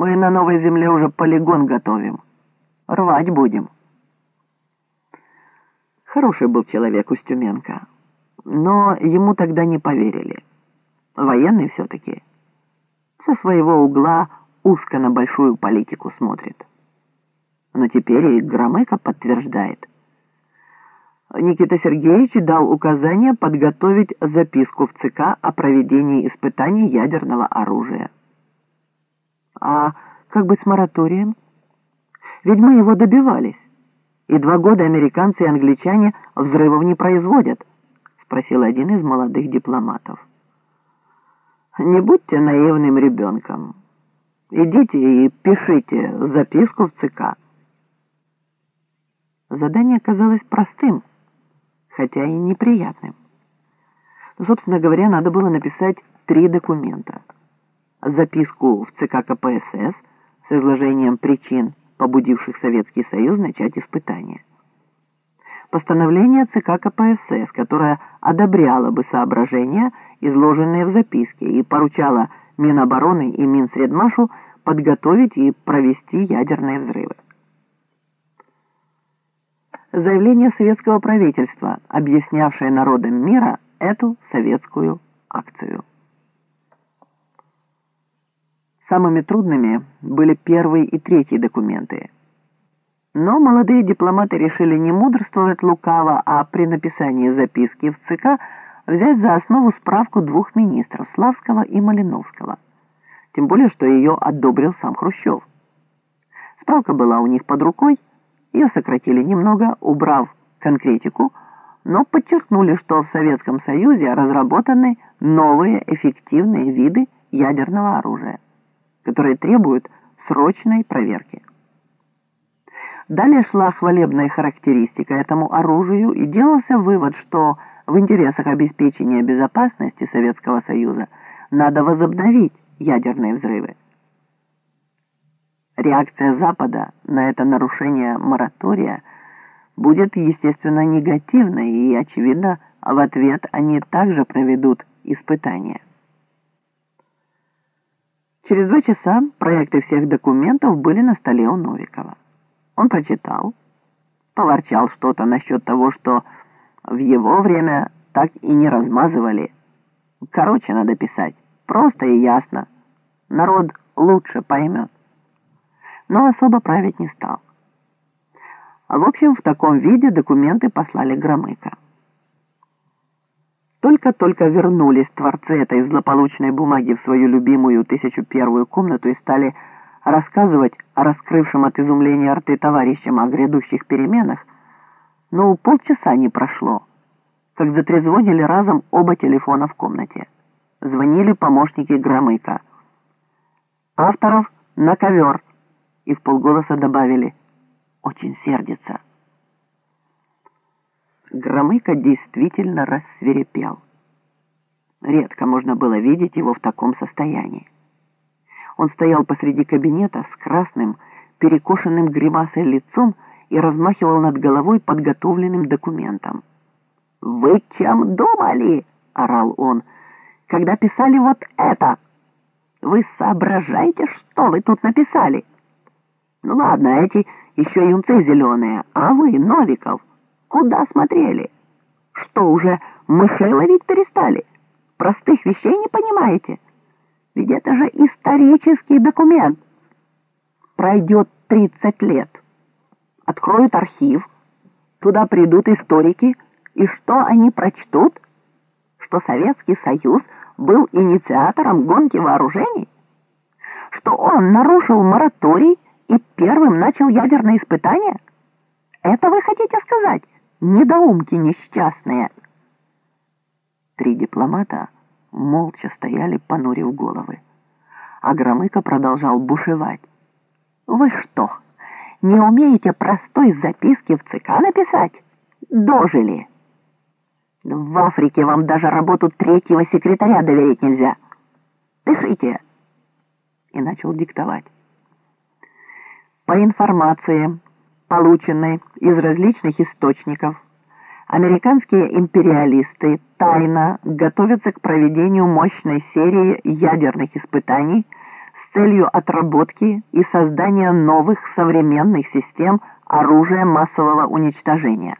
Мы на новой земле уже полигон готовим. Рвать будем. Хороший был человек Устюменко, но ему тогда не поверили. Военный все-таки. Со своего угла узко на большую политику смотрит. Но теперь и Громыко подтверждает. Никита Сергеевич дал указание подготовить записку в ЦК о проведении испытаний ядерного оружия. А как быть с мораторием? Ведь мы его добивались. И два года американцы и англичане взрывов не производят, спросил один из молодых дипломатов. Не будьте наивным ребенком. Идите и пишите записку в ЦК. Задание казалось простым, хотя и неприятным. Но, собственно говоря, надо было написать три документа. Записку в ЦК КПСС с изложением причин, побудивших Советский Союз начать испытания. Постановление ЦК КПСС, которое одобряло бы соображения, изложенные в записке, и поручало Минобороны и Минсредмашу подготовить и провести ядерные взрывы заявление советского правительства, объяснявшее народам мира эту советскую акцию. Самыми трудными были первый и третий документы. Но молодые дипломаты решили не мудрствовать лукаво, а при написании записки в ЦК взять за основу справку двух министров, Славского и Малиновского. Тем более, что ее одобрил сам Хрущев. Справка была у них под рукой, ее сократили немного, убрав конкретику, но подчеркнули, что в Советском Союзе разработаны новые эффективные виды ядерного оружия, которые требуют срочной проверки. Далее шла хвалебная характеристика этому оружию и делался вывод, что в интересах обеспечения безопасности Советского Союза надо возобновить ядерные взрывы. Реакция Запада на это нарушение моратория будет, естественно, негативной, и, очевидно, в ответ они также проведут испытания. Через два часа проекты всех документов были на столе у Новикова. Он прочитал, поворчал что-то насчет того, что в его время так и не размазывали. Короче, надо писать. Просто и ясно. Народ лучше поймет но особо править не стал. В общем, в таком виде документы послали Громыко. Только-только вернулись творцы этой злополучной бумаги в свою любимую тысячу первую комнату и стали рассказывать о раскрывшем от изумления рты товарищам о грядущих переменах, но полчаса не прошло, как затрезвонили разом оба телефона в комнате. Звонили помощники Громыка. Авторов на ковер и в полголоса добавили «Очень сердится». Громыко действительно рассверепел. Редко можно было видеть его в таком состоянии. Он стоял посреди кабинета с красным, перекошенным гримасой лицом и размахивал над головой подготовленным документом. «Вы чем думали?» — орал он. «Когда писали вот это? Вы соображаете, что вы тут написали?» Ну ладно, эти еще юнцы зеленые, а вы, Новиков, куда смотрели? Что, уже мышей ловить перестали? Простых вещей не понимаете? Ведь это же исторический документ. Пройдет 30 лет. Откроют архив, туда придут историки, и что они прочтут? Что Советский Союз был инициатором гонки вооружений? Что он нарушил мораторий и первым начал ядерное испытание? Это вы хотите сказать, недоумки несчастные?» Три дипломата молча стояли, понурив головы. А Громыко продолжал бушевать. «Вы что, не умеете простой записки в ЦК написать? Дожили!» «В Африке вам даже работу третьего секретаря доверить нельзя. Пишите!» И начал диктовать. По информации, полученной из различных источников, американские империалисты тайно готовятся к проведению мощной серии ядерных испытаний с целью отработки и создания новых современных систем оружия массового уничтожения.